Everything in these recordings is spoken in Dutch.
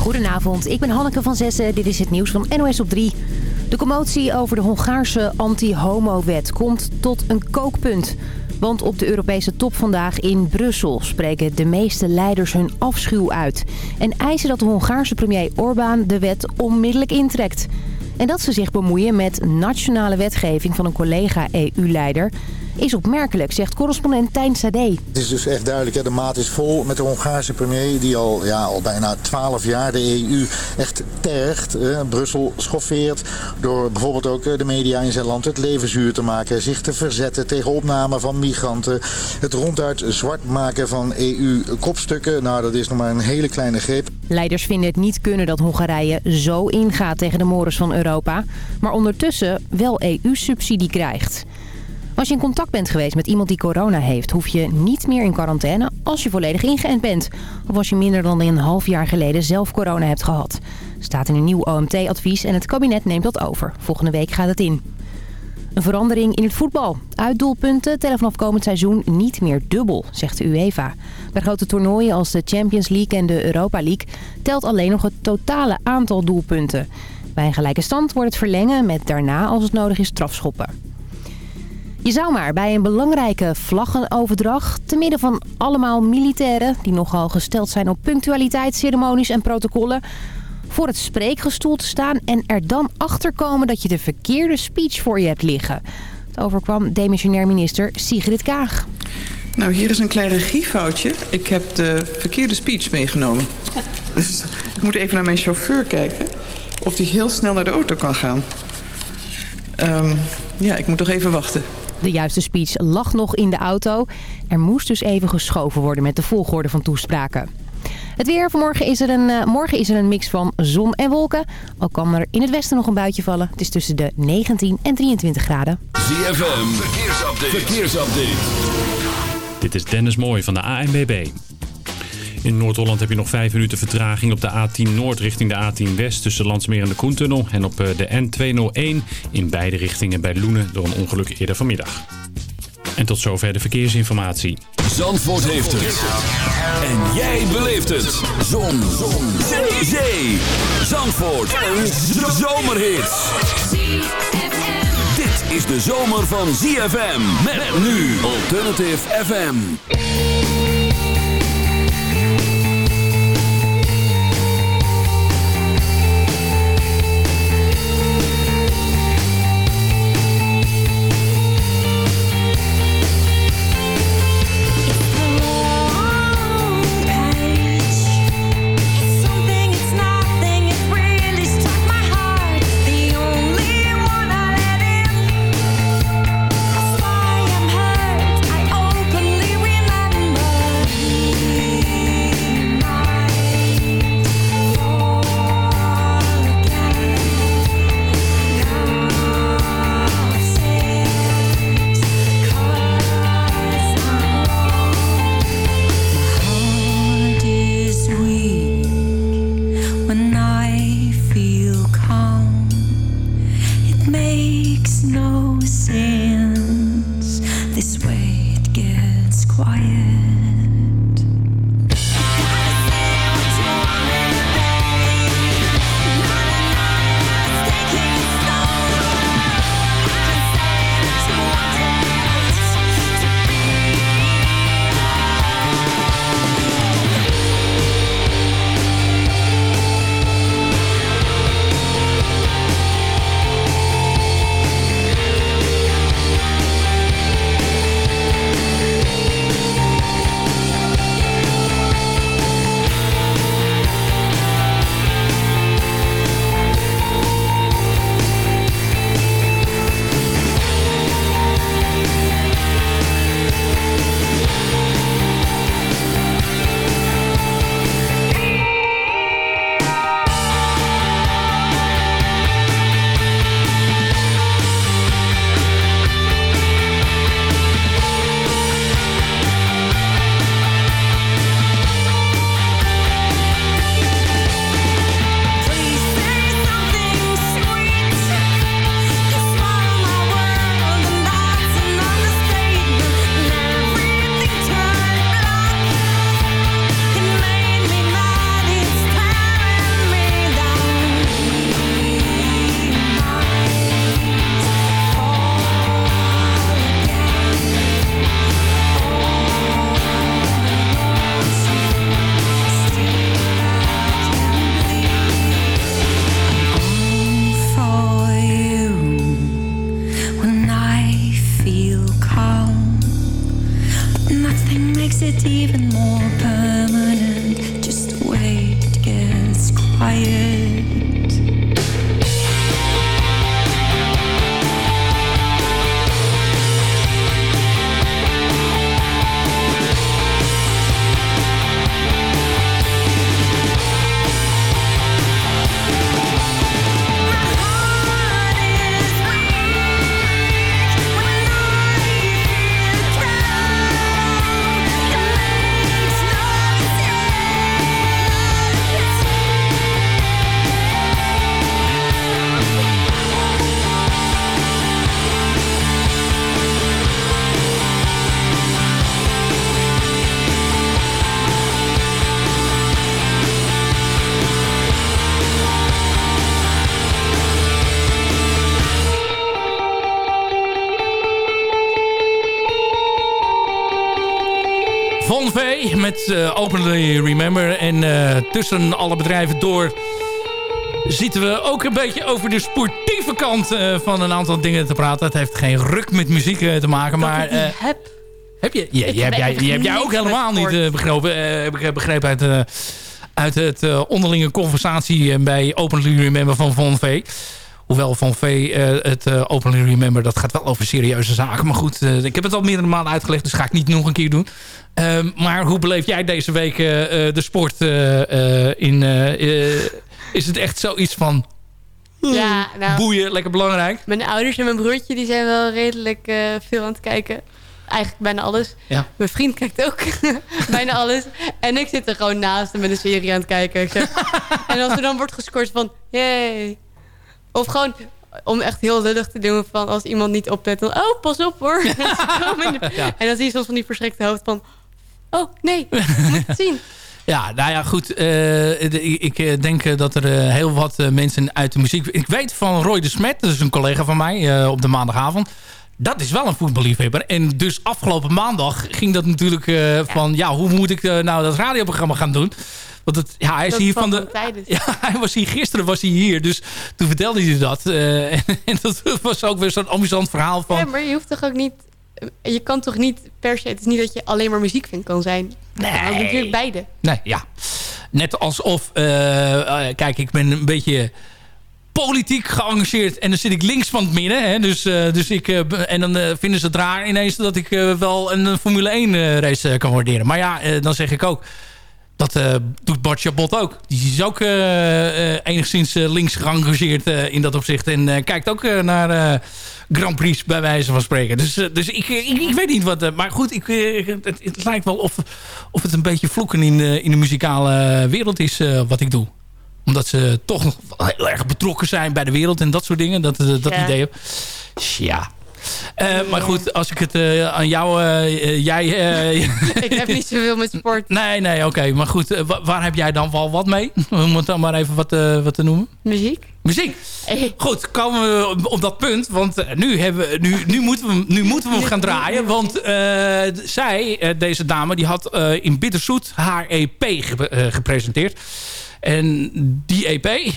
Goedenavond, ik ben Hanneke van Zessen. Dit is het nieuws van NOS op 3. De commotie over de Hongaarse anti-homo-wet komt tot een kookpunt. Want op de Europese top vandaag in Brussel spreken de meeste leiders hun afschuw uit. En eisen dat de Hongaarse premier Orbán de wet onmiddellijk intrekt. En dat ze zich bemoeien met nationale wetgeving van een collega-EU-leider is opmerkelijk, zegt correspondent Tijn Sade. Het is dus echt duidelijk, hè, de maat is vol met de Hongaarse premier... die al, ja, al bijna twaalf jaar de EU echt tergt. Brussel schoffeert door bijvoorbeeld ook eh, de media in zijn land het leven zuur te maken... zich te verzetten tegen opname van migranten... het ronduit zwart maken van EU-kopstukken. Nou, dat is nog maar een hele kleine greep. Leiders vinden het niet kunnen dat Hongarije zo ingaat tegen de mores van Europa... maar ondertussen wel EU-subsidie krijgt. Als je in contact bent geweest met iemand die corona heeft... hoef je niet meer in quarantaine als je volledig ingeënt bent. Of als je minder dan een half jaar geleden zelf corona hebt gehad. Staat in een nieuw OMT-advies en het kabinet neemt dat over. Volgende week gaat het in. Een verandering in het voetbal. Uitdoelpunten tellen vanaf komend seizoen niet meer dubbel, zegt de UEFA. Bij grote toernooien als de Champions League en de Europa League... telt alleen nog het totale aantal doelpunten. Bij een gelijke stand wordt het verlengen met daarna als het nodig is strafschoppen. Je zou maar bij een belangrijke vlaggenoverdracht... te midden van allemaal militairen... die nogal gesteld zijn op punctualiteit, ceremonies en protocollen... voor het spreekgestoel te staan en er dan achterkomen... dat je de verkeerde speech voor je hebt liggen. Het overkwam demissionair minister Sigrid Kaag. Nou, hier is een klein regiefoutje. Ik heb de verkeerde speech meegenomen. Dus ik moet even naar mijn chauffeur kijken... of die heel snel naar de auto kan gaan. Um, ja, ik moet toch even wachten. De juiste speech lag nog in de auto. Er moest dus even geschoven worden met de volgorde van toespraken. Het weer. Vanmorgen is er een, uh, morgen is er een mix van zon en wolken. Al kan er in het westen nog een buitje vallen. Het is tussen de 19 en 23 graden. ZFM. Verkeersupdate. Verkeersupdate. Dit is Dennis Mooij van de ANBB. In Noord-Holland heb je nog 5 minuten vertraging op de A10 Noord richting de A10 West tussen Landsmeer en de Koentunnel. En op eh, de N201 in beide richtingen bij Loenen door een ongeluk eerder vanmiddag. En tot zover de verkeersinformatie. Zandvoort heeft het. En jij beleeft het. Zon. Zon. Zee. Zee. Zandvoort. Een zomerhit. Dit is de zomer van ZFM. Met nu Alternative FM. Met Openly Remember. En tussen alle bedrijven door zitten we ook een beetje over de sportieve kant van een aantal dingen te praten. Het heeft geen ruk met muziek te maken, maar... heb. Heb je? Ja, je, heb jij, je hebt jij ook helemaal niet begrepen, heb ik begrepen uit, uit het onderlinge conversatie bij Openly Remember van Von V. Hoewel Van V uh, het uh, Openly Remember, dat gaat wel over serieuze zaken. Maar goed, uh, ik heb het al meerdere malen uitgelegd, dus ga ik niet nog een keer doen. Ehm, maar hoe beleef jij deze week de sport in... is het echt zoiets van... Ja, nou, boeien, lekker belangrijk? Mijn ouders en mijn broertje die zijn wel redelijk veel aan het kijken eigenlijk bijna alles. Ja. Mijn vriend kijkt ook bijna alles. En ik zit er gewoon naast en met een serie aan het kijken. En als er dan wordt gescoord van... Yay, of gewoon om echt heel lullig te doen van als iemand niet oplet. Dan, oh, pas op hoor. En dan zie je soms van die verschrikte hoofd van... Oh, nee, moet het zien. Ja, nou ja, goed. Uh, ik eh, denk dat er heel wat mensen uit de muziek... Ik weet van Roy de Smet, dat is een collega van mij op de maandagavond. Dat is wel een voetballiefhebber. En dus afgelopen maandag ging dat natuurlijk van... Ja, hoe moet ik nou dat radioprogramma gaan doen? Want het, ja, hij is hier van de. Ja, hij was hier gisteren was hij hier, dus toen vertelde hij dat. Uh, en, dat was ook weer zo'n amusant verhaal van. Ja, maar je hoeft toch ook niet. Je kan toch niet per se. Het is niet dat je alleen maar muziek vindt kan zijn. Nee. Maar natuurlijk beide. Nee, ja. Net alsof. Uh, kijk, ik ben een beetje politiek geëngageerd. En dan zit ik links van het midden. Hè, dus, uh, dus ik, uh, en dan uh, vinden ze het raar ineens dat ik wel een Formule 1 race kan waarderen. Maar ja, dan zeg ik ook... Dat uh, doet Bart Chabot ook. Die is ook uh, uh, enigszins links geëngageerd in dat opzicht. En kijkt ook naar Grand Prix bij wijze van spreken. Dus, dus ik, ik, ik, weet niet wat... maar goed, ik, het, het, lijkt wel of, of het een beetje vloeken in, in de muzikale wereld is wat ik doe. Omdat ze toch heel erg betrokken zijn bij de wereld en dat soort dingen. Dat, dat ja. idee heb. Ja, uh, maar goed, als ik het uh, aan jou... Uh, jij... ik heb niet zoveel met sport. Nee, nee, oké. Okay. Maar goed, waar heb jij dan wel wat mee? Om het dan maar even wat, wat te noemen. Muziek. Muziek. Goed, komen we op dat punt. Want nu, hebben we, nu, nu, moeten we, nu moeten we hem gaan draaien. Want zij, deze dame, die had in Bitterzoet haar EP gepresenteerd. En die EP,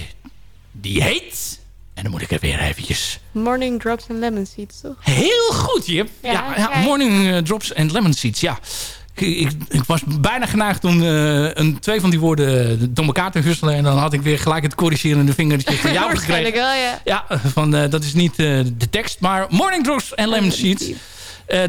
die heet... En dan moet ik er weer eventjes... Morning Drops and Lemon Seeds, toch? Heel goed, Jip. Ja, ja, ja Morning uh, Drops and Lemon Seeds, ja. Ik, ik, was bijna geneigd om uh, een, twee van die woorden door elkaar te husselen. En dan had ik weer gelijk het corrigerende vingertje van jou gekregen. wel, ja. Ja, van, uh, dat is niet de tekst. Maar Morning Drops and Lemon Seeds.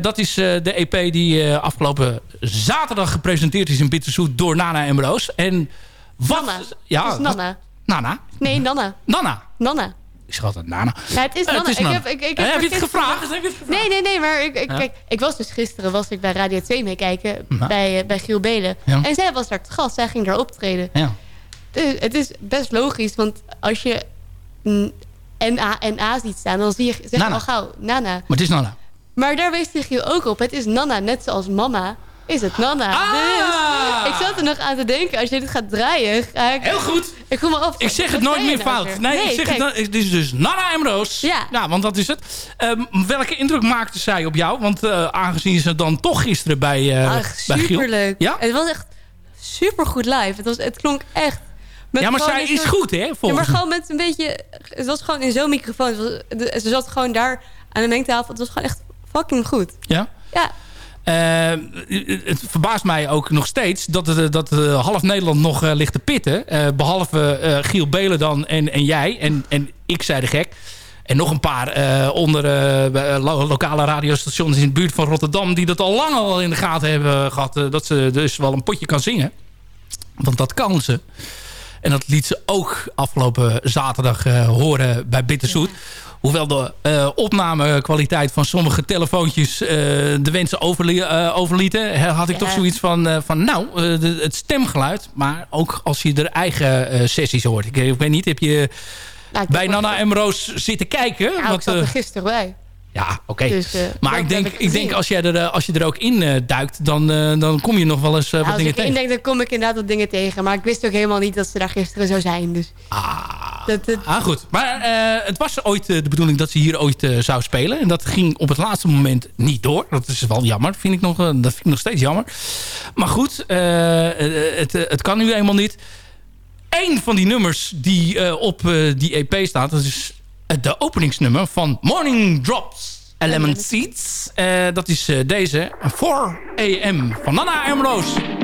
dat is de EP die afgelopen zaterdag gepresenteerd is in Bitterzoet door Nana en Broos. En wat... Nana. Ja, is Nana. Nana? Nee, Nana. Nana. Nana. Ik schat het Nana. Ja, het is Nana. Uh, het is Ik heb, ik, ik heb, heb je het gevraagd? Heb je het gevraagd? Nee, nee, nee. Maar ik, ik, ja. kijk, ik was dus gisteren was ik bij Radio 2 meekijken. Bij, uh, bij Giel Belen. Ja. En zij was daar te gast. Zij ging daar optreden. Ja. Dus het is best logisch. Want als je N-A en A ziet staan. Dan zie je, zeg je al gauw Nana. Maar het is Nana. Maar daar wees Giel ook op. Het is Nana. Net zoals mama is het Nana. Ah! Dus ik zat er nog aan te denken, als je dit gaat draaien... Ga ik, Heel goed. Ik voel me af. Ik zeg het nooit meer fout. Nou nee, nee, ik zeg het, het is dus Nana en Roos. Ja. ja, want dat is het. Um, welke indruk maakte zij op jou? Want uh, aangezien ze dan toch gisteren bij, uh, Ach, bij Giel... Superleuk. Ja? Het was echt supergoed live. Het, was, het klonk echt... ja, maar zij is goed, hè? Ja, maar gewoon met een beetje... Het was gewoon in zo'n microfoon. Was, ze zat gewoon daar aan de mengtafel. Het was gewoon echt fucking goed. Ja? Ja. Uh, het verbaast mij ook nog steeds dat, het, dat uh, half Nederland nog ligt te pitten. behalve Giel Belen dan en, en jij. En, en ik zei de gek. En nog een paar onder lo lokale radiostations in de buurt van Rotterdam... die dat al lang al in de gaten hebben gehad. dat ze dus wel een potje kan zingen. Want dat kan ze. En dat liet ze ook afgelopen zaterdag horen bij Bitterzoet. Ja. Hoewel de uh, opnamekwaliteit van sommige telefoontjes uh, de wensen overli uh, overlieten... had ik ja. toch zoiets van, van nou, de, het stemgeluid. Maar ook als je er eigen sessies hoort. Ik, ik weet niet, heb je nou, bij Nana en Roos zitten kijken? Ja, wat, ik zat er gisteren bij. Ja, oké. Okay. Dus, uh, maar ik denk, ik, ik denk als, jij er, als je er ook in uh, duikt, dan, uh, dan kom je nog wel eens wat dingen tegen. ik denk, dan kom ik inderdaad wat dingen tegen. Maar ik wist ook helemaal niet dat ze daar gisteren zou zijn. Dus. Ah, Dat, dat, Ah, goed. Maar eh, het was ooit eh, de bedoeling dat ze hier ooit eh, zou spelen. En dat ging op het laatste moment niet door. Dat is wel jammer. Vind ik nog, dat vind ik nog steeds jammer. Maar goed, het, het kan nu eenmaal niet. Eén van die nummers die op die EP staat... dat is de openingsnummer van Morning Drops Element Seeds. Dat is deze, 4 AM van Nana Ambrose.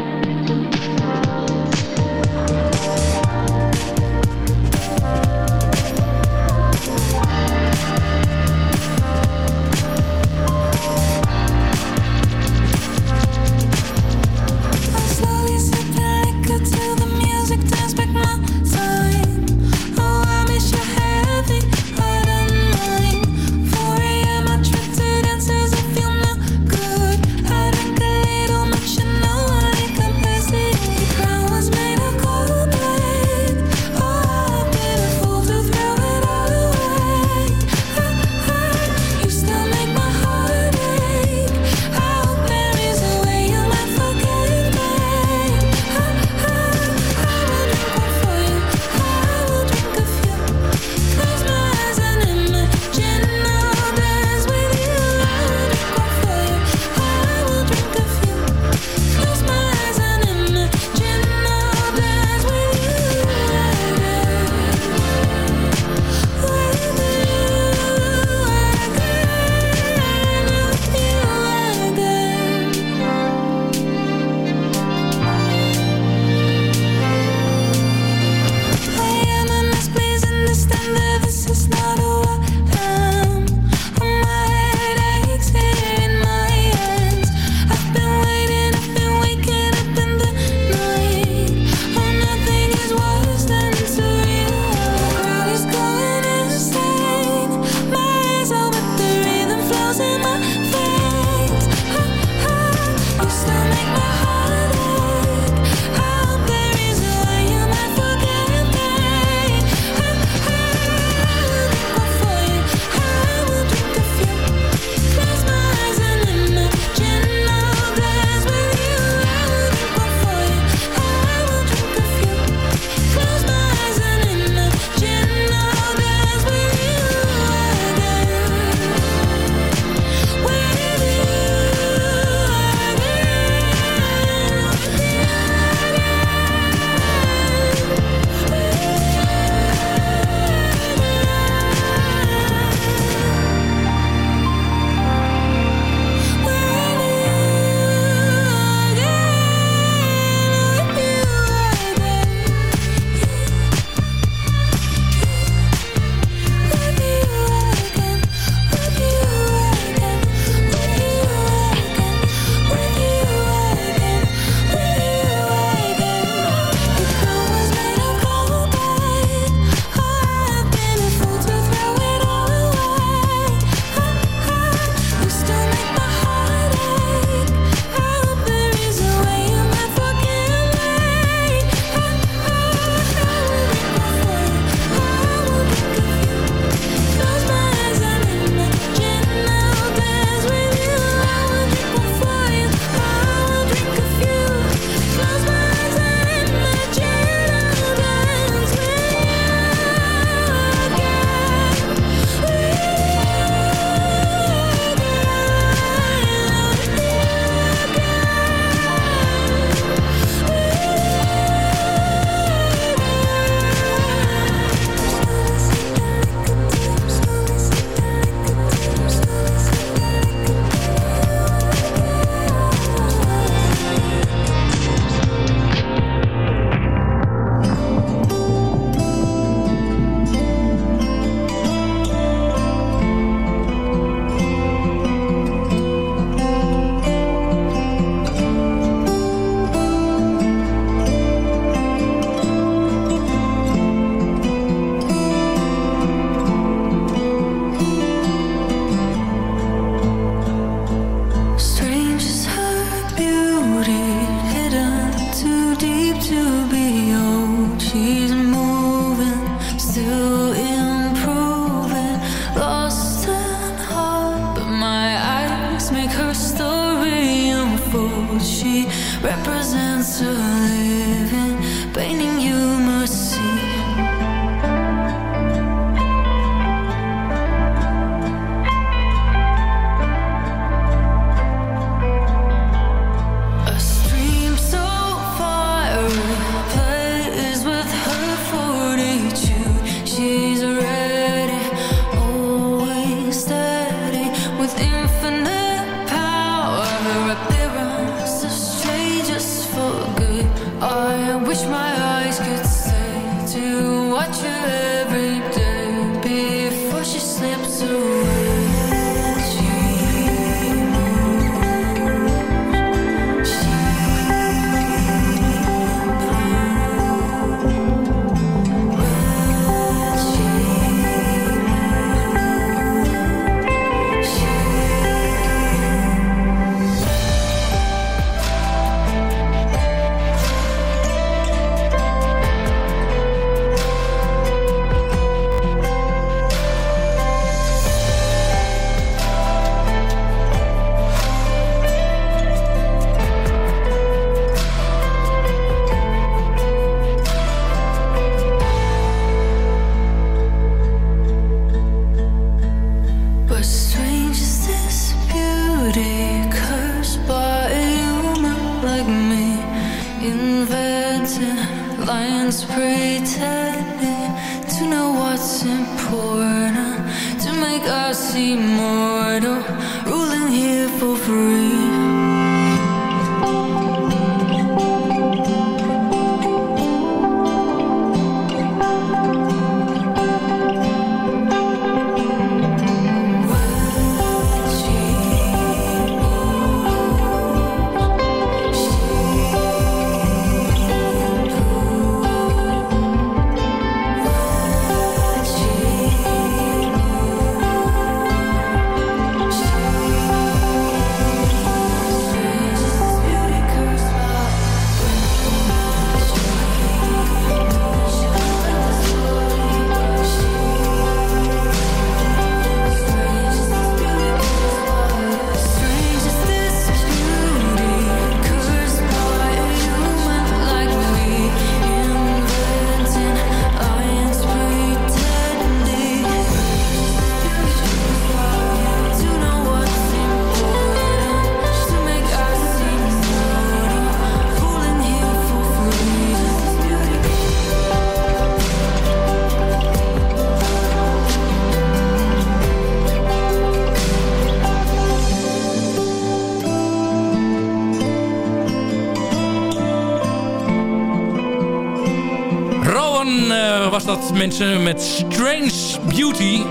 Dat mensen met Strange Beauty.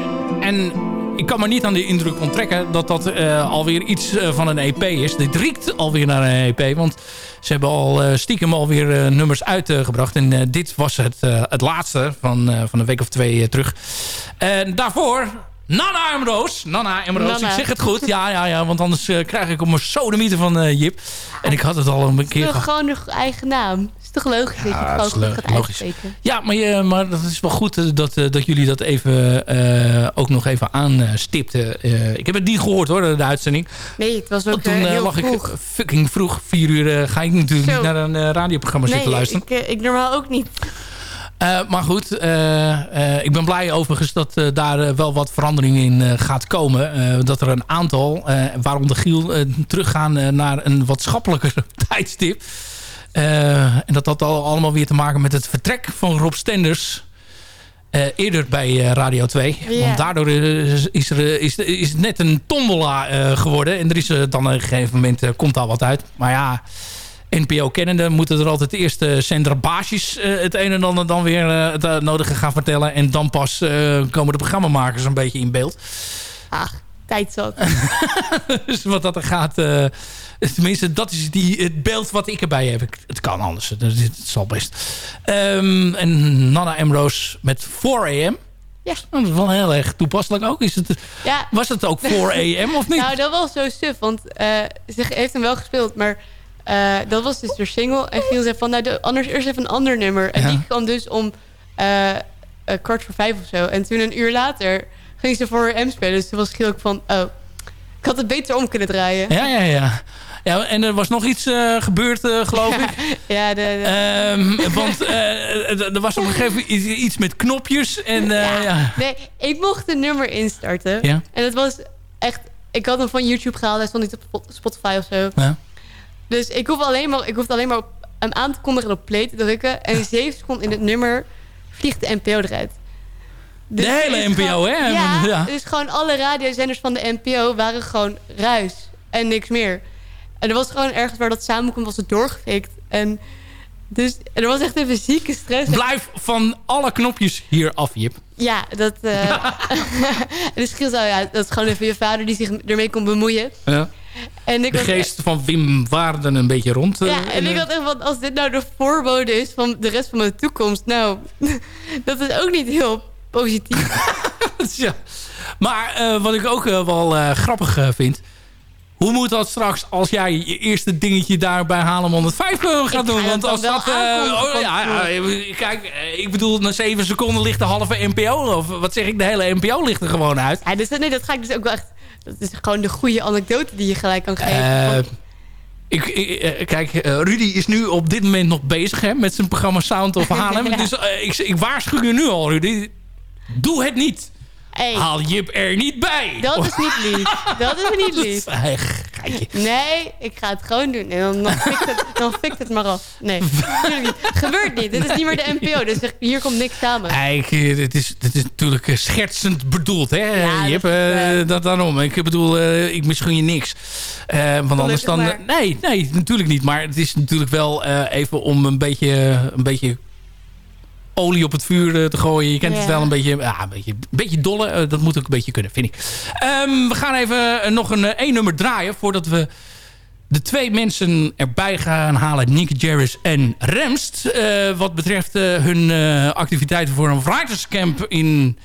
En ik kan me niet aan de indruk onttrekken dat dat eh, alweer iets eh, van een EP is. Dit riekt alweer naar een EP, want ze hebben al eh, stiekem alweer nummers uitgebracht. en dit was het, het laatste van, van een week of twee terug. En daarvoor... Nana Emroos. Nana Emroos, ik zeg het goed. Ja, ja, ja, want anders krijg ik om een sodemieter van Jip. En ik had het al een keer gewoon de eigen naam. Is toch logisch dat je het gewoon lo- goed gaat logisch. uitspreken. Ja, maar, je, maar dat is wel goed eh, dat, eh, dat jullie dat even, eh, ook nog even aanstipten. Eh, ik heb het niet gehoord hoor, de uitzending. Nee, het was ook Want toen eh, heel lag vroeg. ik fucking vroeg, vier uur, ga ik natuurlijk Zo. niet naar een radioprogramma nee, zitten luisteren. ik, ik normaal ook niet. Maar goed, ik ben blij overigens dat daar wel wat verandering in gaat komen. Dat er een aantal, waaronder Giel, teruggaan naar een wat schappelijker tijdstip. Eh, en dat had al allemaal weer te maken met het vertrek van Rob Stenders. eh, eerder bij eh, Radio 2. Ja. Want daardoor is, is, er, is, is het net een tombola geworden. En er is dan op een gegeven moment komt daar wat uit. Maar ja, NPO kennende moeten er altijd eerst uh, Sandra Baasjes het een en ander dan weer het nodige gaan vertellen. En dan pas komen de programmamakers een beetje in beeld. Ach, tijd zat. dus wat dat er gaat... eh, tenminste, dat is die, het beeld wat ik erbij heb. Het kan anders. Het, het zal best. Ehm, en Nana Emroos met 4am. Ja. Dat is wel heel erg toepasselijk ook. Is het, Ja, was het ook 4am of niet? nou dat was zo suf. Want eh, ze heeft hem wel gespeeld, maar eh, dat was dus de single. En Giel zei van, nou anders eerst even een ander nummer. En Ja. die kwam dus om eh, kwart voor vijf of zo. En toen een uur later ging ze voor M spelen. Dus toen was Giel ook van, oh, ik had het beter om kunnen draaien. Ja, ja, ja. Ja en er was nog iets eh, gebeurd, eh, geloof ik. Ja, de, de- Ehm, want eh, er was op een gegeven moment iets- iets met knopjes. En ja. Ja. Nee, ik mocht een nummer instarten. Ja. En het was echt... Ik had hem van YouTube gehaald. Hij stond niet op Spot- Spotify of zo. Ja. Dus ik hoef alleen maar, ik hoef alleen maar op, hem aan te kondigen en op play te drukken. En zeven seconden in het nummer vliegt de NPO eruit. Dus De hele NPO, gewoon- hè? Ja, Ja. dus gewoon alle radiozenders van de NPO waren gewoon ruis. En niks meer. En er was gewoon ergens waar dat samenkomt, was het doorgefikt. En Dus er was echt even zieke stress. Blijf van alle knopjes hier af, Jip. Ja, dat... eh dus Giel zei, ja, dat is gewoon even je vader die zich ermee kon bemoeien. Ja. En ik De was geest van Wim waarden een beetje rond. eh, Ja, en ik eh, had echt van, als dit nou de voorbode is van de rest van mijn toekomst... Nou, dat is ook niet heel positief. ja. Maar eh, wat ik ook eh, wel eh, grappig eh, vind... Hoe moet dat straks als jij je eerste dingetje daar bij Haarlem 105 eh, gaat ga doen? Want als dat... eh, oh, ja, tevoren. ja, kijk, eh, ik bedoel, na zeven seconden ligt de halve NPO. Of wat zeg ik, de hele NPO ligt er gewoon uit. Ja, dus, nee, dat ga ik dus ook wel echt... Dat is gewoon de goede anekdote die je gelijk kan geven. Eh, ik, ik- eh, kijk, eh, Rudy is nu op dit moment nog bezig hè, met zijn programma Sound of Haarlem. Ja. Dus eh, ik, ik waarschuw je nu al, Rudy. Doe het niet. Hey, Haal Jip er niet bij. dat is niet lief. Dat is niet lief. Nee, ik ga het gewoon doen. En dan, dan, fikt, het, dan fikt het maar af. Nee, niet. Gebeurt niet. Dit is niet meer de NPO. Dus er- hier komt niks samen. Kijk, eh, dit is, dit is natuurlijk eh, schertsend bedoeld, hè, Ja, Jip? dat Eh, dat daarom. Ik bedoel, ik misgun je niks. Eh, want anders dan... maar. nee, nee, natuurlijk niet. Maar het is natuurlijk wel even om een beetje, een beetje olie op het vuur eh, te gooien. Je kent het wel een beetje, ja, een beetje, een beetje dolle. Eh, dat moet ook een beetje kunnen, vind ik. Ehm, we gaan even eh, nog een één nummer draaien voordat we de twee mensen erbij gaan halen. Nick Jarris en Remst. wat betreft hun activiteiten voor een writerscamp in,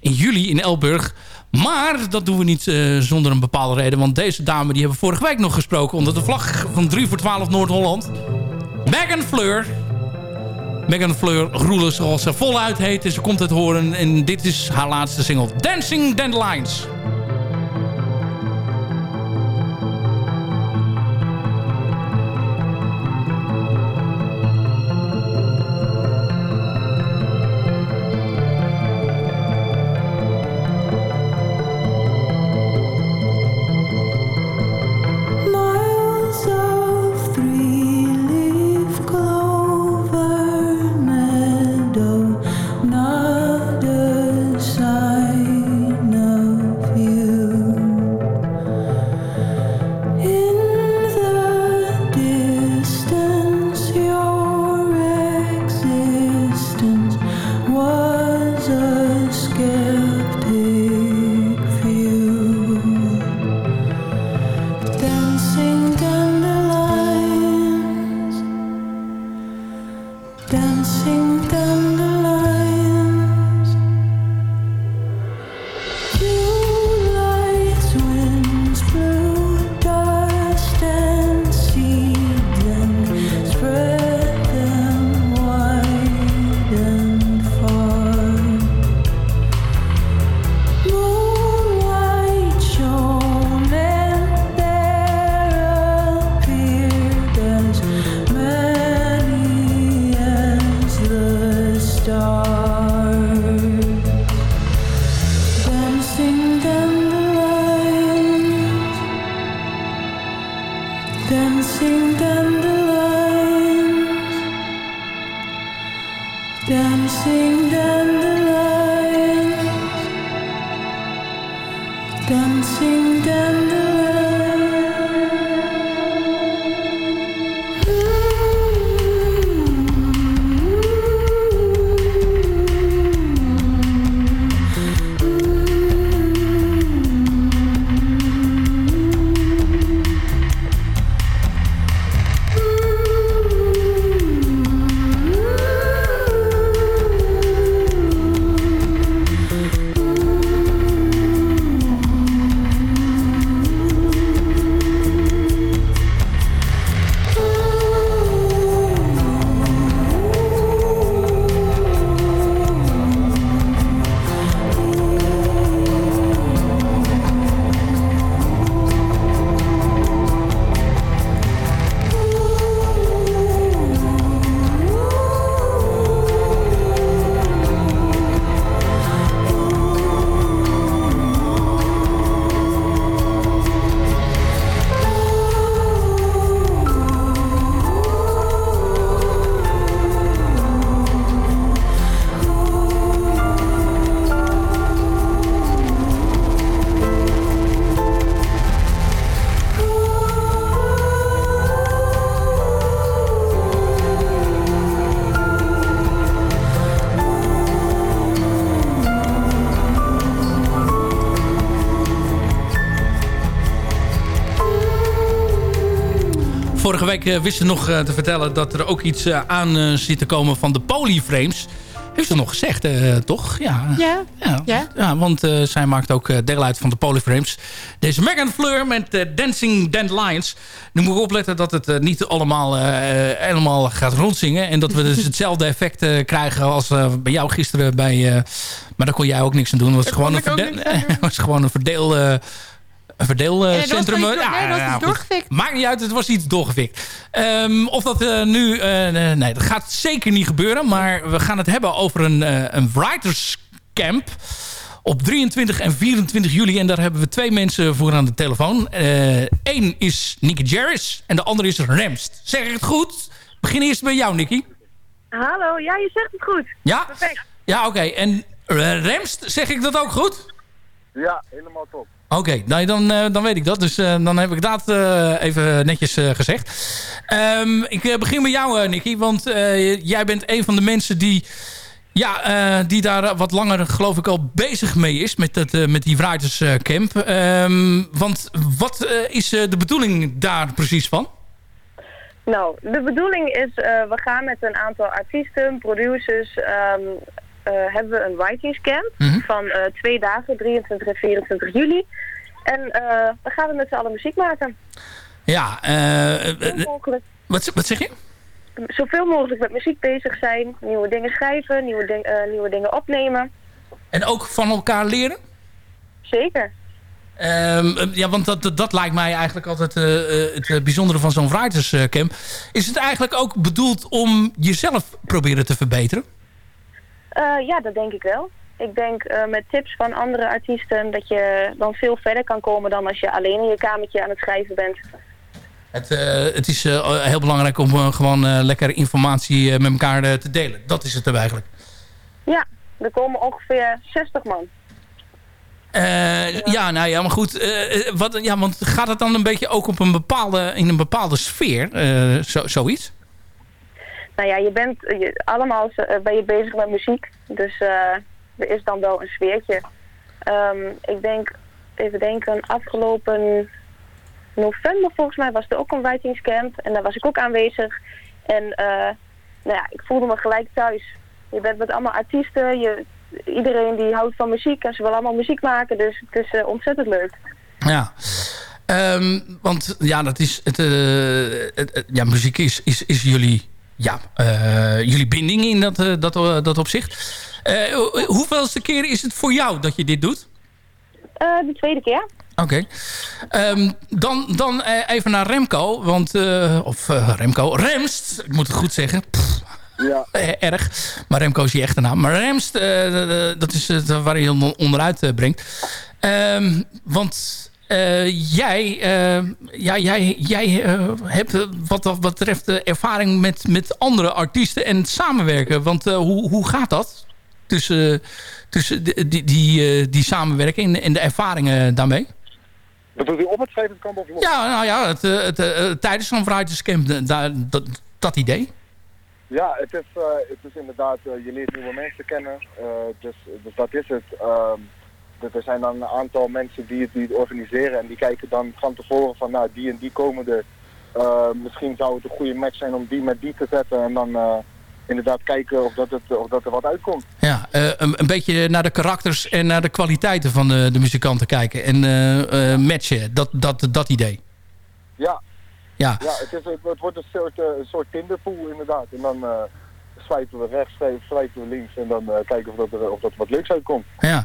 in juli in Elburg. Maar dat doen we niet zonder een bepaalde reden. Want deze dame die hebben we vorige week nog gesproken... onder de vlag van 3 voor 12 Noord-Holland. Megan Fleur. Megan Fleur Roelen zoals ze voluit heet. En ze komt het horen. En dit is haar laatste single. Dancing Dandelions. Dancing dandelions, week eh, wist ze nog eh, te vertellen dat er ook iets eh, aan zit te komen van de polyframes. Heeft ze nog gezegd, toch? Ja. Ja. Ja, Ja. ja want zij maakt ook deel uit van de Polyframes. Deze Megan Fleur met eh, Dancing Dandelions. Nu moet ik opletten dat het niet allemaal helemaal gaat rondzingen. En dat we dus hetzelfde effect krijgen als bij jou gisteren. Bij, maar daar kon jij ook niks aan doen. Het was, Daar gewoon een, kon ik ook verde- niks aan doen. het was gewoon een verdeel... eh, een verdeelcentrum. Nee, iets- nee, dat was iets goed. doorgefikt. Maakt niet uit, het was iets doorgefikt. Ehm, of dat eh, nu... eh, nee, dat gaat zeker niet gebeuren. Maar we gaan het hebben over een, eh, een writers camp op 23 en 24 juli. En daar hebben we twee mensen voor aan de telefoon. Eén is Nicky Jarris en de andere is Remst. Zeg ik het goed? Begin eerst bij jou, Nicky. Hallo, ja, je zegt het goed. Ja? Perfect. Ja, oké. En eh, Remst, zeg ik dat ook goed? Ja, helemaal top. Oké, nou, dan, eh, dan weet ik dat. Dus eh, dan heb ik dat eh, even netjes gezegd. Ehm, ik begin bij jou, Nicky. Want jij bent een van de mensen die, ja, die daar wat langer, geloof ik, al bezig mee is. Met, dat, met die Writers eh, Camp. Ehm, want wat is de bedoeling daar precies van? Nou, de bedoeling is, we gaan met een aantal artiesten, producers, ehm, eh, hebben we een writingscamp Mhm. van eh, twee dagen, 23 en 24 juli. En eh, dan gaan we met z'n allen muziek maken. Ja, eh, eh, eh, wat, wat zeg je? zoveel mogelijk met muziek bezig zijn, nieuwe dingen schrijven, nieuwe, ding- eh, nieuwe dingen opnemen. En ook van elkaar leren? Zeker. Ehm, eh, ja, want dat, dat, dat lijkt mij eigenlijk altijd eh, eh, het eh, bijzondere van zo'n writerscamp. Is het eigenlijk ook bedoeld om jezelf proberen te verbeteren? Eh, ja, dat denk ik wel. Ik denk eh, met tips van andere artiesten dat je dan veel verder kan komen dan als je alleen in je kamertje aan het schrijven bent. Het, eh, het is heel belangrijk om gewoon lekker informatie met elkaar te delen. Dat is het er eigenlijk. Ja, er komen ongeveer 60 man. Ja. nou ja, maar goed. wat, ja, want gaat het dan een beetje ook op een bepaalde, in een bepaalde sfeer? zo, zoiets? Nou ja, je bent je, allemaal eh, ben je bezig met muziek. Dus eh, er is dan wel een sfeertje. Ehm, ik denk, even denken, afgelopen november volgens mij was er ook een writingscamp. En daar was ik ook aanwezig. En eh, nou ja, ik voelde me gelijk thuis. Je bent met allemaal artiesten. Je, iedereen die houdt van muziek en ze willen allemaal muziek maken. Dus het is ontzettend leuk. Ja. Ehm, want ja, dat is het- het- ja, muziek is, is, is jullie, ja, eh, jullie binding in dat, eh, dat, eh, dat opzicht. Eh, hoe- hoeveelste keer is het voor jou dat je dit doet? Eh, de tweede keer. Oké. Ehm, dan dan eh, even naar Remco. Want, eh, of eh, Remco. Remst. Ik moet het goed zeggen. Pff, Ja, eh, erg. Maar Remco is je echte naam. Maar Remst, dat is het waar je on- onderuit brengt. Ehm, want eh, jij, eh, ja, jij, jij eh, hebt wat dat betreft ervaring met, met andere artiesten en samenwerken. Want hoe, hoe gaat dat? Tussen, tussen die, die, die, die samenwerking en, en de ervaringen daarmee? bedoel je op het of los? Ja, nou ja, het, het, tijdens zo'n eh, daar- dat, dat idee. Ja, het is, het is inderdaad, je leert nieuwe mensen kennen. dus, dus dat is het. Ehm, er zijn dan een aantal mensen die het, die het organiseren en die kijken dan van tevoren van nou die en die komen er. Eh, misschien zou het een goede match zijn om die met die te zetten en dan eh, inderdaad kijken of, dat het, of dat er wat uitkomt. Ja, eh, een, een beetje naar de karakters en naar de kwaliteiten van de, de muzikanten kijken. En matchen, dat, dat, dat idee. Ja, Ja, ja het, is, het, wordt een soort, een soort Tinderpool inderdaad. En dan swipen we rechts, swipen we links en dan kijken of dat, er, of dat er wat leuks uitkomt. ja.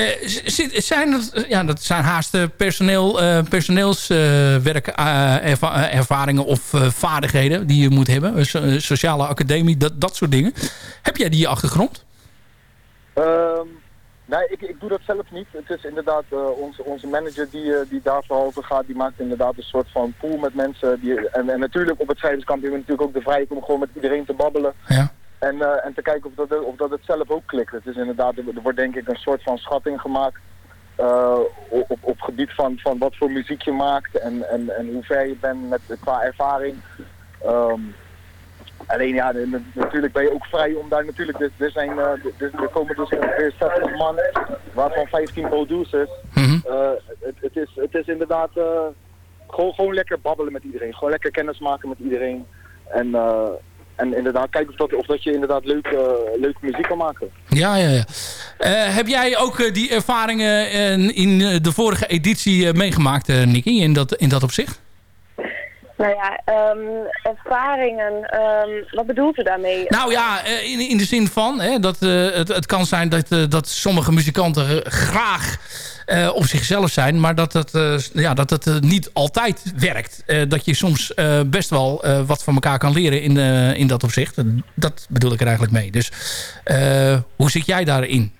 Eh, zit- zijn dat, ja, dat zijn haast eh, personeel, eh personeelswerkervaringen of vaardigheden die je moet hebben. So- sociale academie, dat, dat soort dingen. Heb jij die achtergrond? Ehm, nee, ik, ik doe dat zelf niet. Het is inderdaad onze, onze manager die, die daarvoor over gaat. Die maakt inderdaad een soort van pool met mensen. Die, en, en natuurlijk op het schrijverskamp hebben we natuurlijk ook de vrijheid om gewoon met iedereen te babbelen. Ja. En, eh, en te kijken of dat, of dat het zelf ook klikt. Het is inderdaad, er er wordt denk ik een soort van schatting gemaakt. eh, op, op gebied van, van wat voor muziek je maakt en, en, en hoe ver je bent met, qua ervaring. Ehm, alleen ja, natuurlijk ben je ook vrij om daar natuurlijk, er, zijn, eh, dus, er komen dus ongeveer 60 man, waarvan 15 producers. Mhm. Het, het, is, het is inderdaad, gewoon, gewoon lekker babbelen met iedereen. Gewoon lekker kennis maken met iedereen. En, en inderdaad kijken of dat, of dat je inderdaad leuke, leuke muziek kan maken. Ja, ja, ja. Eh, heb jij ook eh, die ervaringen eh, in eh, de vorige editie eh, meegemaakt, eh, Nicky, in dat, in dat opzicht? Nou ja, ehm, ervaringen, ehm, wat bedoelt u daarmee? Nou ja, eh, in, in de zin van, hè, dat, eh, het, het kan zijn dat, eh, dat sommige muzikanten eh, graag eh, op zichzelf zijn, maar dat het, eh, ja, dat het eh, niet altijd werkt. Dat je soms best wel wat van elkaar kan leren in, in dat opzicht. Dat bedoel ik er eigenlijk mee. Dus hoe zit jij daarin?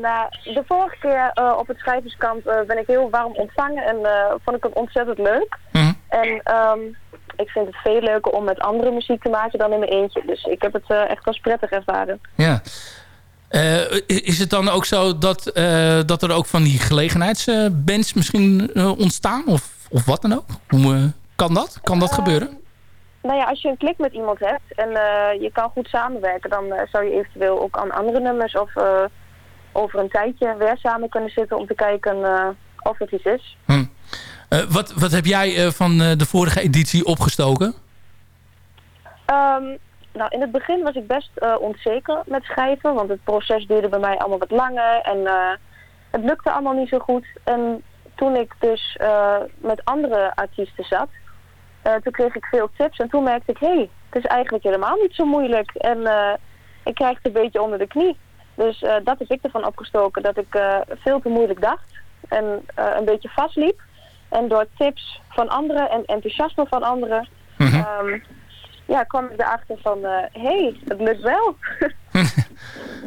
Nou, de vorige keer op het schrijverskamp ben ik heel warm ontvangen en vond ik het ontzettend leuk. Mhm. En ehm, ik vind het veel leuker om met andere muziek te maken dan in mijn eentje. Dus ik heb het echt als prettig ervaren. Ja. Eh, is het dan ook zo dat, eh, dat er ook van die gelegenheidsbands misschien eh, ontstaan? Of, of wat dan ook? Hoe kan dat? Kan dat gebeuren? Nou ja, als je een klik met iemand hebt en je kan goed samenwerken, dan zou je eventueel ook aan andere nummers of over een tijdje weer samen kunnen zitten om te kijken of het iets is. Hm. Wat, wat heb jij van de vorige editie opgestoken? Ehm, nou, in het begin was ik best eh, onzeker met schrijven, want het proces duurde bij mij allemaal wat langer en eh, het lukte allemaal niet zo goed. En toen ik dus eh, met andere artiesten zat, toen kreeg ik veel tips en toen merkte ik, hé, hey, het is eigenlijk helemaal niet zo moeilijk en ik krijg het een beetje onder de knie. Dus dat heb ik ervan opgestoken, dat ik veel te moeilijk dacht en een beetje vastliep. En door tips van anderen en enthousiasme van anderen ehm, ja, kwam ik erachter van, hé, hey, het lukt wel.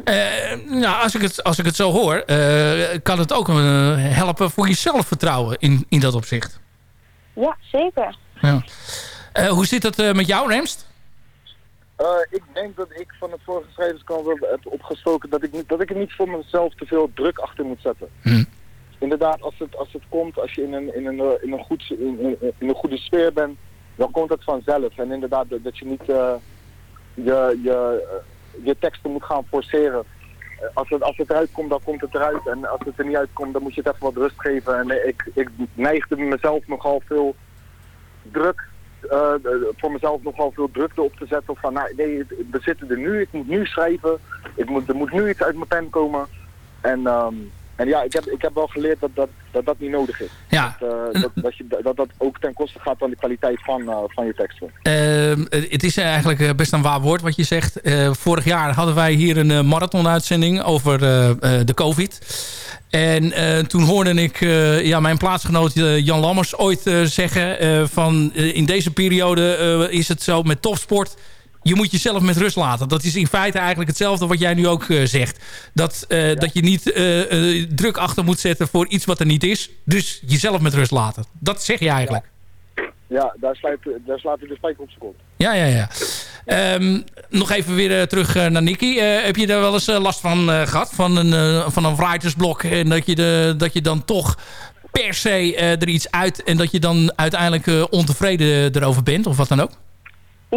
Eh, nou, als ik het, als ik het zo hoor, eh, kan het ook eh, helpen voor je zelfvertrouwen in, in dat opzicht. ja, zeker. Ja. Eh, hoe zit het eh, met jou, Remst? Eh, ik denk dat ik van het vorige schrijverskamp heb opgestoken dat ik, niet, dat ik er niet voor mezelf te veel druk achter moet zetten. Hm. Inderdaad, als het, als het komt, als je in een, in een, eh, in een, goed, in- in een goede sfeer bent, dan komt het vanzelf. En inderdaad, dat, je niet eh, je, je, eh, je teksten moet gaan forceren. Eh, Als het, als het eruit komt, dan komt het eruit. En als het er niet uitkomt, dan moet je het even wat rust geven. En ik, ik neigde mezelf nogal veel druk, eh, voor mezelf nogal veel druk erop te zetten. Van, nou, nee, we zitten er nu, ik moet nu schrijven. Ik moet, er moet nu iets uit mijn pen komen. En, ehm, en ja, ik heb, ik heb wel geleerd dat dat, dat, dat niet nodig is. Ja. Dat, eh, dat, dat, je, dat dat ook ten koste gaat van de kwaliteit van, eh, van je teksten. Ehm, eh, het is eigenlijk eh, best een waar woord wat je zegt. Vorig jaar hadden wij hier een marathon-uitzending over de COVID. En toen hoorde ik ja, mijn plaatsgenoot Jan Lammers ooit zeggen... van in deze periode is het zo met topsport... je moet jezelf met rust laten. Dat is in feite eigenlijk hetzelfde wat jij nu ook eh, zegt. Dat, eh, dat je niet eh, druk achter moet zetten voor iets wat er niet is. Dus jezelf met rust laten. Dat zeg je eigenlijk. Ja, daar, sluit, daar slaat hij de spijker op zijn kop. Ja, ja, ja. Ehm, nog even weer terug naar Nicky. Heb je daar wel eens last van eh, gehad? Van een, van een writersblok? En dat je, de, dat je dan toch per se er iets uit... en dat je dan uiteindelijk ontevreden erover bent? Of wat dan ook?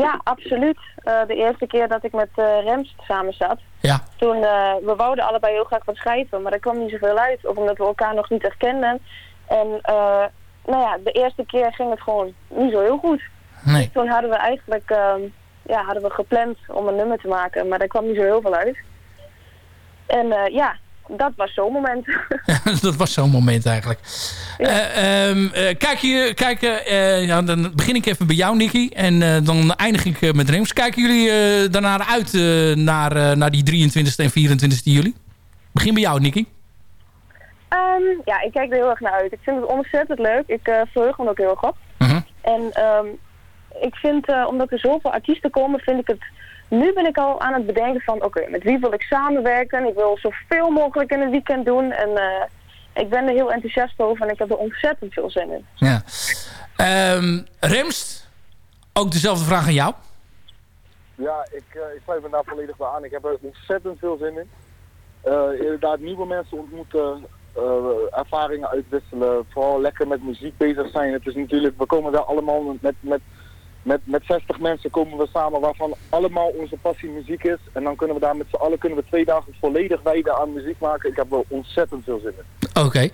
Ja, absoluut. Eh, de eerste keer dat ik met eh Remst samen zat, Ja. toen, eh, we wouden allebei heel graag wat schrijven, maar er kwam niet zoveel uit, of omdat we elkaar nog niet herkenden. En eh, nou ja, de eerste keer ging het gewoon niet zo heel goed. Nee. Toen hadden we eigenlijk ehm, ja, hadden we gepland om een nummer te maken, maar daar kwam niet zo heel veel uit. En ja, dat was zo'n moment. dat was zo'n moment eigenlijk. Eh, ehm, eh, kijk je, kijk, eh, ja, dan begin ik even bij jou, Nicky. En dan eindig ik met Rems. Kijken jullie daarnaar uit naar, naar die 23 en 24 juli? Begin bij jou, Nicky. Ehm, ja, ik kijk er heel erg naar uit. Ik vind het ontzettend leuk. Ik verheug me ook heel erg op. Mhm. En ehm, ik vind, omdat er zoveel artiesten komen, vind ik het... Nu ben ik al aan het bedenken van, oké, met wie wil ik samenwerken? Ik wil zoveel mogelijk in het weekend doen. En eh, ik ben er heel enthousiast over en ik heb er ontzettend veel zin in. Ja. Ehm, Remst, ook dezelfde vraag aan jou. Ja, ik, eh, ik sluit me daar volledig bij aan. Ik heb er ontzettend veel zin in. Eh, inderdaad, nieuwe mensen ontmoeten, eh, ervaringen uitwisselen, vooral lekker met muziek bezig zijn. Het is natuurlijk, we komen daar allemaal met, met, met, met 60 mensen komen we samen waarvan allemaal onze passie muziek is. En dan kunnen we daar met z'n allen kunnen we twee dagen volledig wijden aan muziek maken. Ik heb er ontzettend veel zin in. Oké.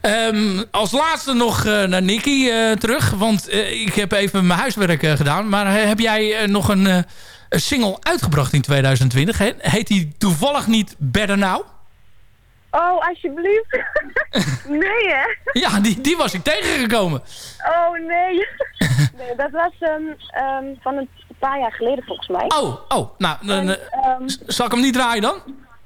Ehm, als laatste nog eh, naar Nicky eh, terug. Want eh, ik heb even mijn huiswerk gedaan. Maar heb jij nog een, single uitgebracht in 2020? He- heet die toevallig niet Better Now? Oh, alsjeblieft. nee, hè? Ja, die, die was ik tegengekomen. Oh, nee. nee, dat was ehm, ehm, van een paar jaar geleden volgens mij. Oh, oh. Nou, dan, eh, Ehm, zal ik hem niet draaien dan?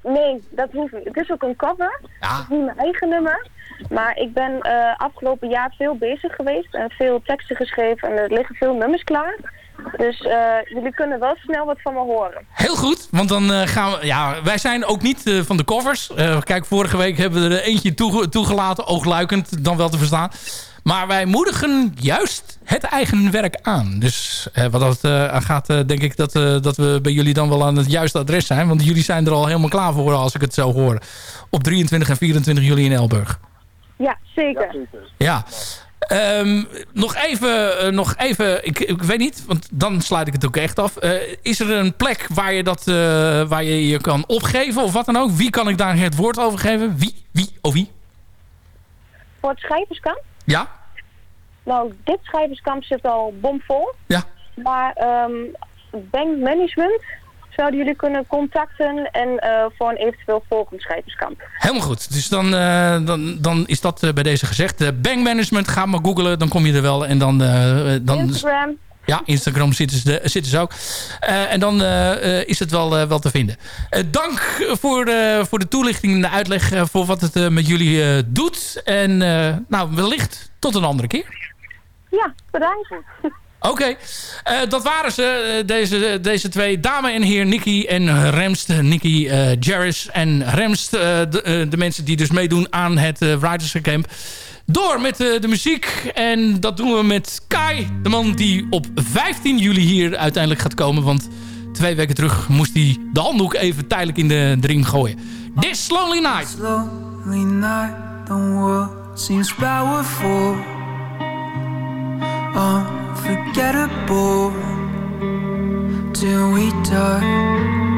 nee, dat hoeft niet. Het is ook een cover. Ja. Het is niet mijn eigen nummer. Maar ik ben eh, afgelopen jaar veel bezig geweest en veel teksten geschreven en er liggen veel nummers klaar. Dus eh, jullie kunnen wel snel wat van me horen. Heel goed, want dan eh, gaan we... Ja, wij zijn ook niet eh, van de covers. Eh, kijk, vorige week hebben we er eentje toege- toegelaten, oogluikend, dan wel te verstaan. Maar wij moedigen juist het eigen werk aan. Dus eh, wat dat eh, gaat, denk ik dat, eh, dat we bij jullie dan wel aan het juiste adres zijn. Want jullie zijn er al helemaal klaar voor als ik het zo hoor. Op 23 en 24 juli in Elburg. Ja, zeker. Ja. Ehm, nog even, eh, nog even ik, ik weet niet, want dan sluit ik het ook echt af. Eh, is er een plek waar je, dat, eh, waar je je kan opgeven of wat dan ook? Wie kan ik daar het woord over geven? Wie? Wie? Of wie? Voor het schrijverskamp? Ja? Nou, dit schrijverskamp zit al bomvol. Ja. Maar ehm Bank Management zouden jullie kunnen contacten en eh, voor een eventueel volgend schrijverskamp. Helemaal goed. Dus dan, eh, dan, dan is dat eh, bij deze gezegd. Eh, Bank Management, ga maar googlen, dan kom je er wel. En dan, dan Instagram. Ja, Instagram zitten ze, zitten ze ook. En dan is het wel, wel te vinden. Dank voor, de voor de toelichting en de uitleg voor wat het met jullie doet. En nou, wellicht tot een andere keer. Ja, bedankt. Oké, Eh, dat waren ze, eh, deze, deze twee dame en heer, Nicky en Remst. Nicky eh Jarris en Remst, de, mensen die dus meedoen aan het Writers Camp. Door met de muziek en dat doen we met Kai, de man die op 15 juli hier uiteindelijk gaat komen. Want twee weken terug moest hij de handdoek even tijdelijk in de, ring gooien. This Lonely Night. lonely night, the world seems powerful, unforgettable till we die.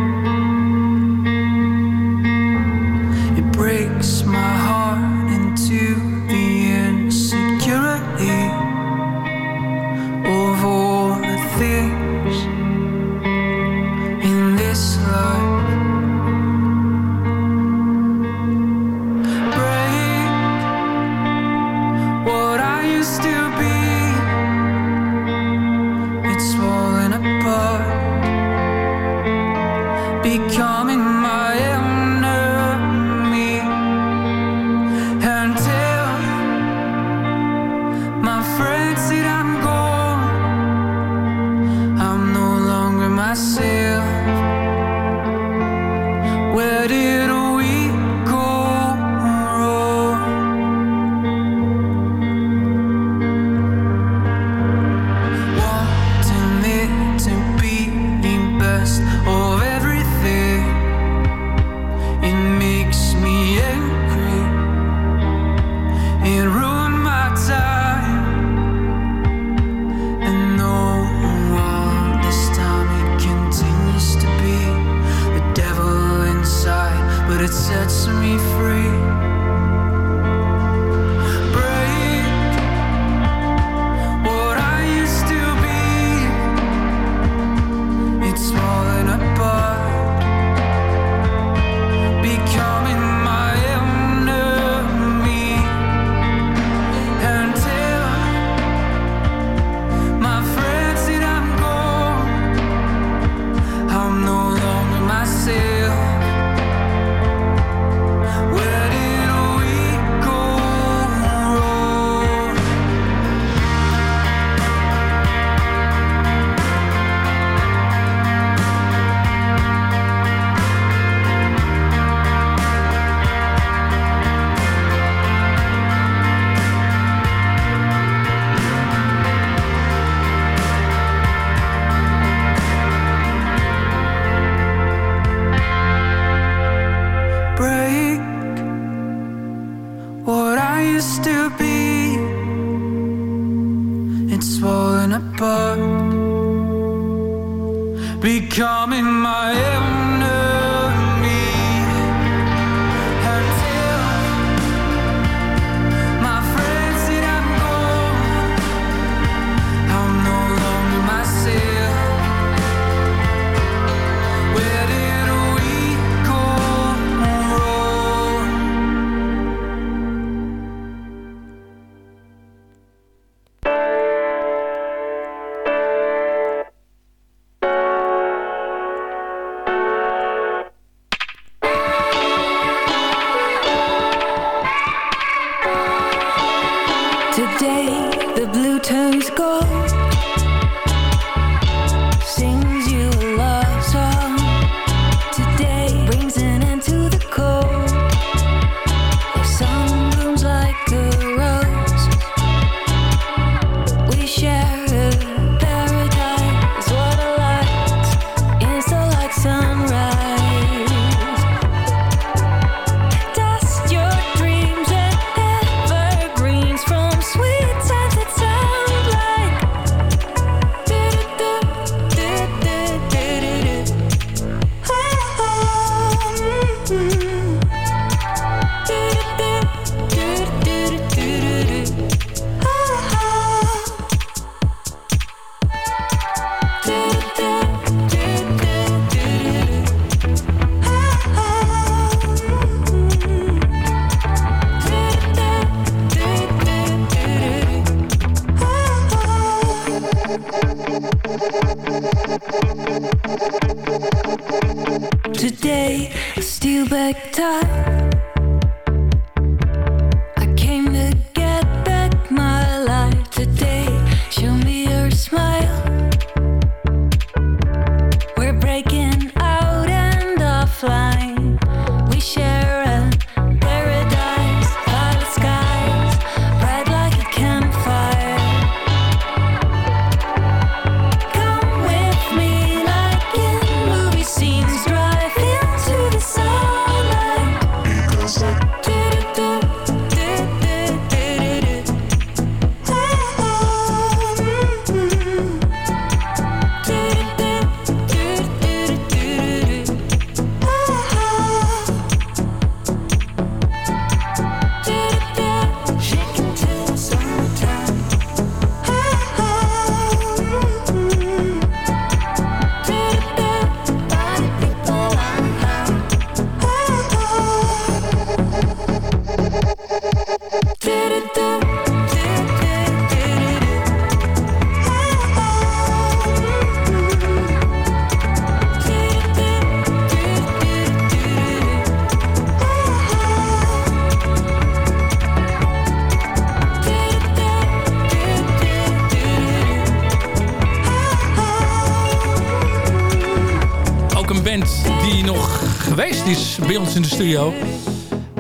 Geweest is bij ons in de studio.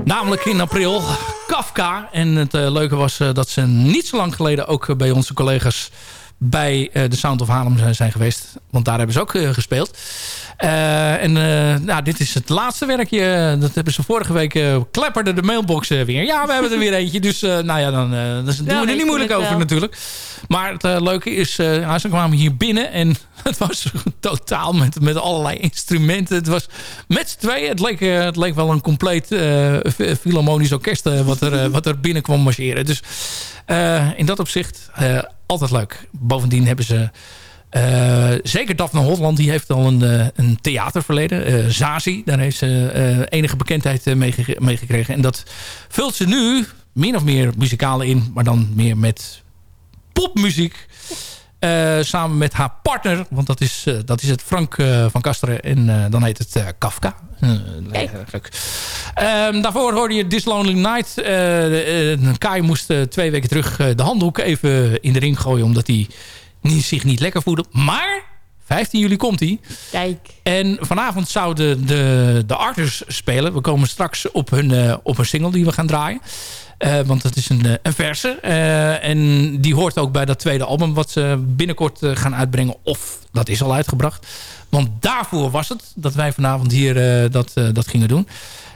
Namelijk in april. Kafka. En het eh, leuke was eh, dat ze niet zo lang geleden ook eh, bij onze collega's bij de Sound of Haarlem zijn- geweest. Want daar hebben ze ook gespeeld. Eh, en eh, nou, dit is het laatste werkje. Dat hebben ze vorige week uh, klepperde de mailbox eh, weer. Ja, we hebben er weer eentje. Dus eh, nou ja, dan eh, dus doen we er niet moeilijk over wel. natuurlijk. Maar het eh, leuke is, eh, ja, ze kwamen hier binnen en het was totaal met, met allerlei instrumenten. Het was met z'n tweeën. Het leek, eh, het leek wel een compleet eh, filharmonisch orkest eh, wat, er, eh, wat er binnen kwam marcheren. Dus eh, in dat opzicht eh, altijd leuk. Bovendien hebben ze... eh, zeker Daphne Holland, die heeft al een, eh, een theaterverleden. Eh Zazie, daar heeft ze enige bekendheid mee ge- mee gekregen. En dat vult ze nu min of meer muzikaal in. Maar dan meer met popmuziek. Samen met haar partner, want dat is, dat is het Frank van Kasteren. En dan heet het Kafka. Leuk. Ehm, daarvoor hoorde je This Lonely Night. Kai moest twee weken terug de handdoek even in de ring gooien... omdat hij zich niet lekker voelde. Maar 15 juli komt hij. Kijk. En vanavond zouden de, de Arters spelen. We komen straks op hun, eh, op hun single die we gaan draaien. Eh, want het is een, eh, een verse. En die hoort ook bij dat tweede album... wat ze binnenkort gaan uitbrengen. Of dat is al uitgebracht. Want daarvoor was het dat wij vanavond hier dat, dat gingen doen.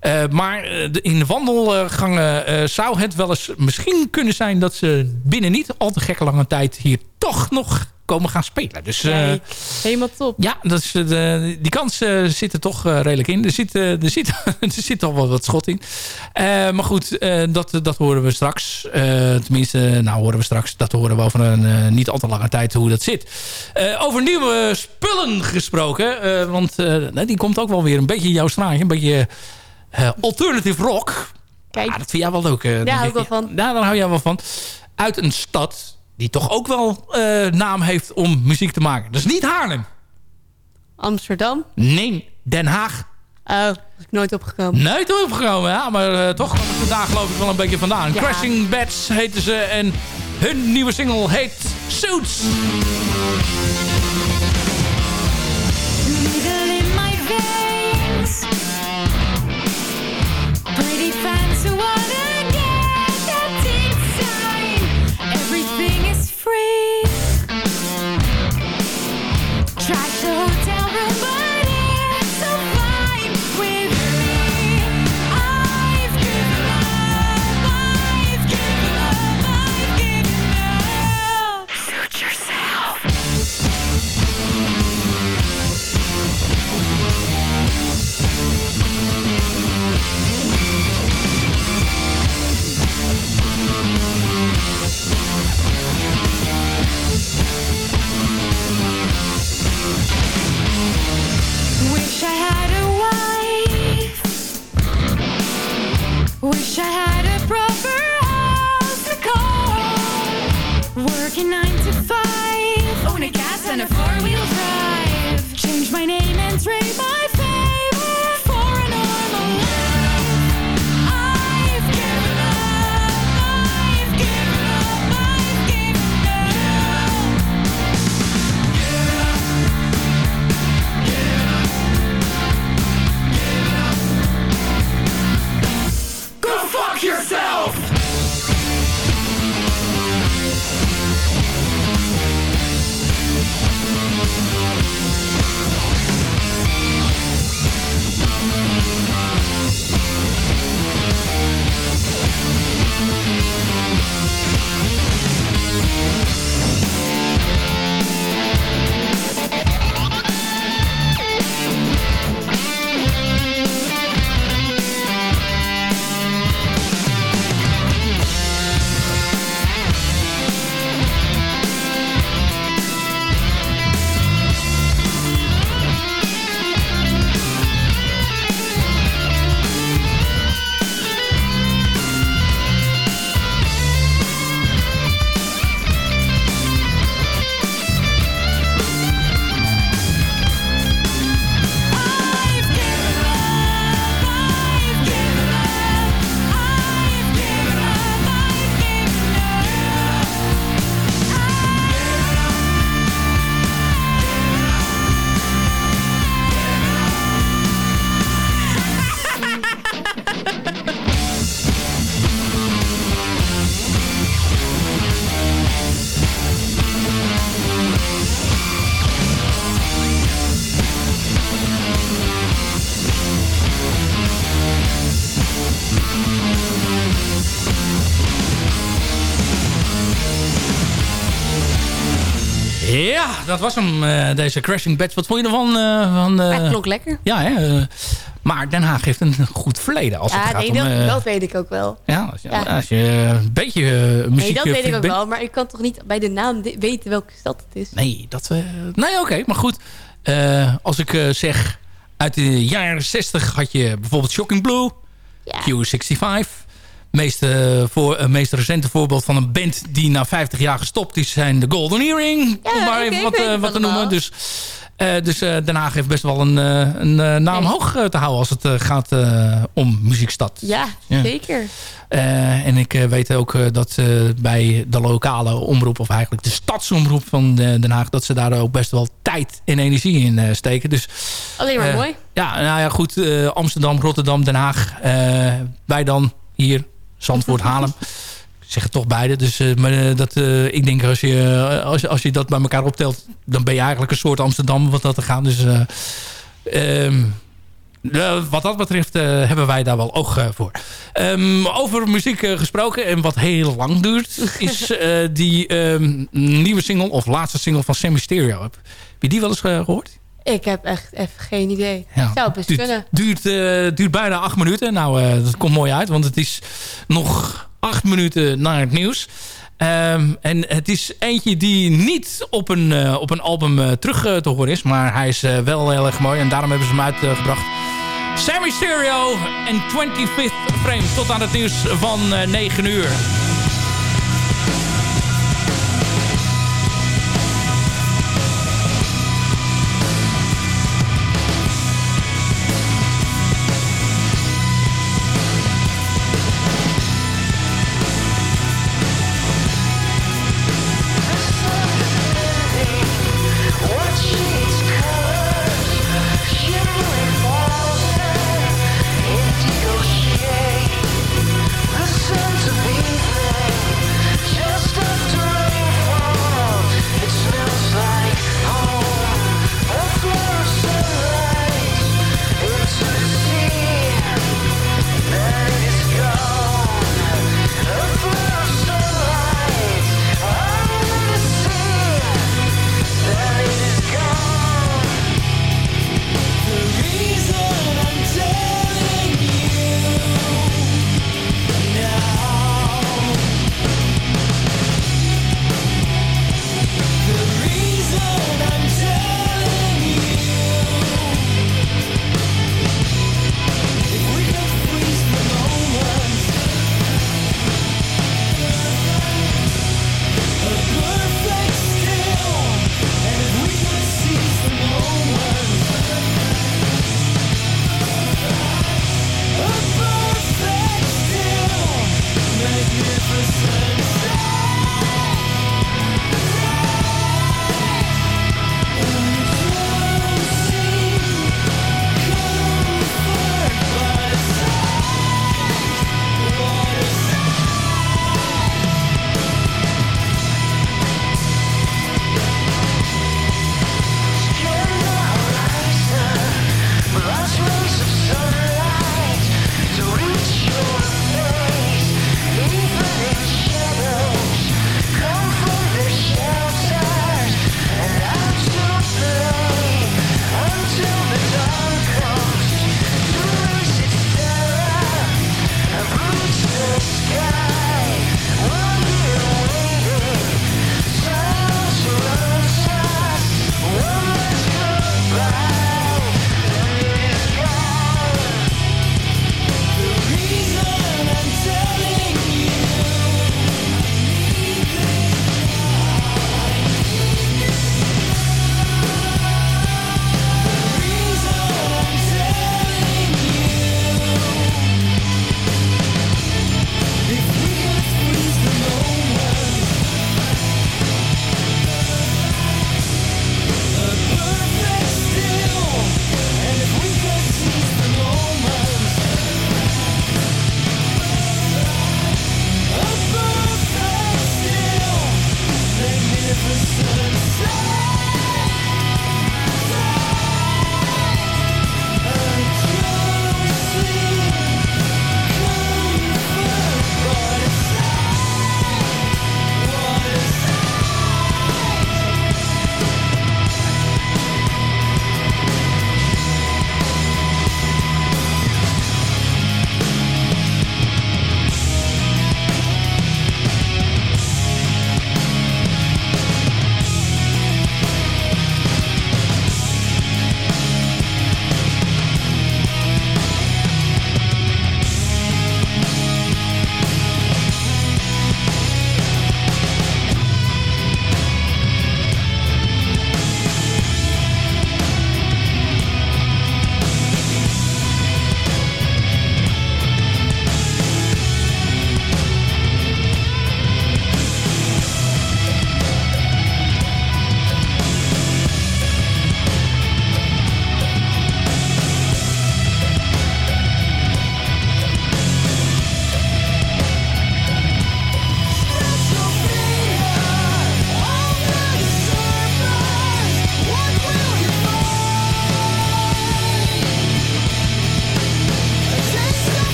Eh, maar eh, in de wandelgangen eh, zou het wel eens misschien kunnen zijn... dat ze binnen niet al te gekke lange tijd hier toch nog komen gaan spelen. Dus helemaal top. ja, dat is, de, die kans eh, zit er toch redelijk in. Er zit, er, zit, er zit al wel wat schot in. Maar goed, dat, dat horen we straks. Tenminste, nou horen we straks. Dat horen we over een niet al te lange tijd hoe dat zit. Over nieuwe spullen gesproken. want die komt ook wel weer een beetje in jouw straatje. Een beetje alternative rock. Kijk. Ah, dat vind jij wel leuk. eh, denk hou ik. wel van. Ja, daar hou jij wel van. Uit een stad die toch ook wel eh, naam heeft om muziek te maken. Dat is niet Haarlem. Amsterdam. Nee, Den Haag. Oh, ik nooit opgekomen. Nooit opgekomen, ja, maar eh, toch kwam het vandaag geloof ik wel een beetje vandaan. Ja. Crashing Bats heten ze en hun nieuwe single heet Suits. Try to nine to five. Own a gas and a four wheel drive. Change my name and trade my dat was hem, eh, deze Crashing Beds. Wat vond je ervan? eh, van, eh, Hij klonk lekker. Ja, hè? maar Den Haag heeft een goed verleden. Als het ja, gaat nee, om, dat, dat weet ik ook wel. ja, als je, Ja. als je een beetje muziek... Nee, dat weet ik ook wel. Maar ik kan toch niet bij de naam weten welke stad het is? Nee, dat... nee, oké, maar goed. Als ik zeg... Uit de jaren 60 had je bijvoorbeeld Shocking Blue. Q65. Meest, eh, voor, eh, meest recente voorbeeld van een band die na 50 jaar gestopt is... zijn de Golden Earring. om maar even wat, eh, het wat te noemen. Dus, dus Den Haag heeft best wel een, een naam hoog eh, te houden... als het gaat om muziekstad. Ja, Ja. zeker. En ik weet ook dat eh, bij de lokale omroep... of eigenlijk de stadsomroep van Den Haag... dat ze daar ook best wel tijd en energie in steken. Dus, Alleen maar mooi. Ja, nou ja, goed. Amsterdam, Rotterdam, Den Haag. wij dan hier, Zandvoort, Haarlem. Ik zeg het toch beide. Dus, eh, maar eh, dat, eh, ik denk als je, als, je- als je dat bij elkaar optelt... dan ben je eigenlijk een soort Amsterdam wat dat te gaan. Dus... eh, ehm, eh, wat dat betreft hebben wij daar wel oog voor. Ehm, over muziek gesproken en wat heel lang duurt... is die ehm, nieuwe single of laatste single van Sammy Stereo. Heb, je die wel eens eh, gehoord? Ik heb echt even geen idee. Ja, Zou best duurt, kunnen. Duurt, eh, duurt bijna acht minuten. Nou, eh, dat komt mooi uit, want het is nog acht minuten naar het nieuws. Ehm, en het is eentje die niet op een, eh, op een album terug te horen is. Maar hij is wel heel erg mooi en daarom hebben ze hem uitgebracht. Sammy Stereo en 25th Frame. Tot aan het nieuws van eh 9 uur.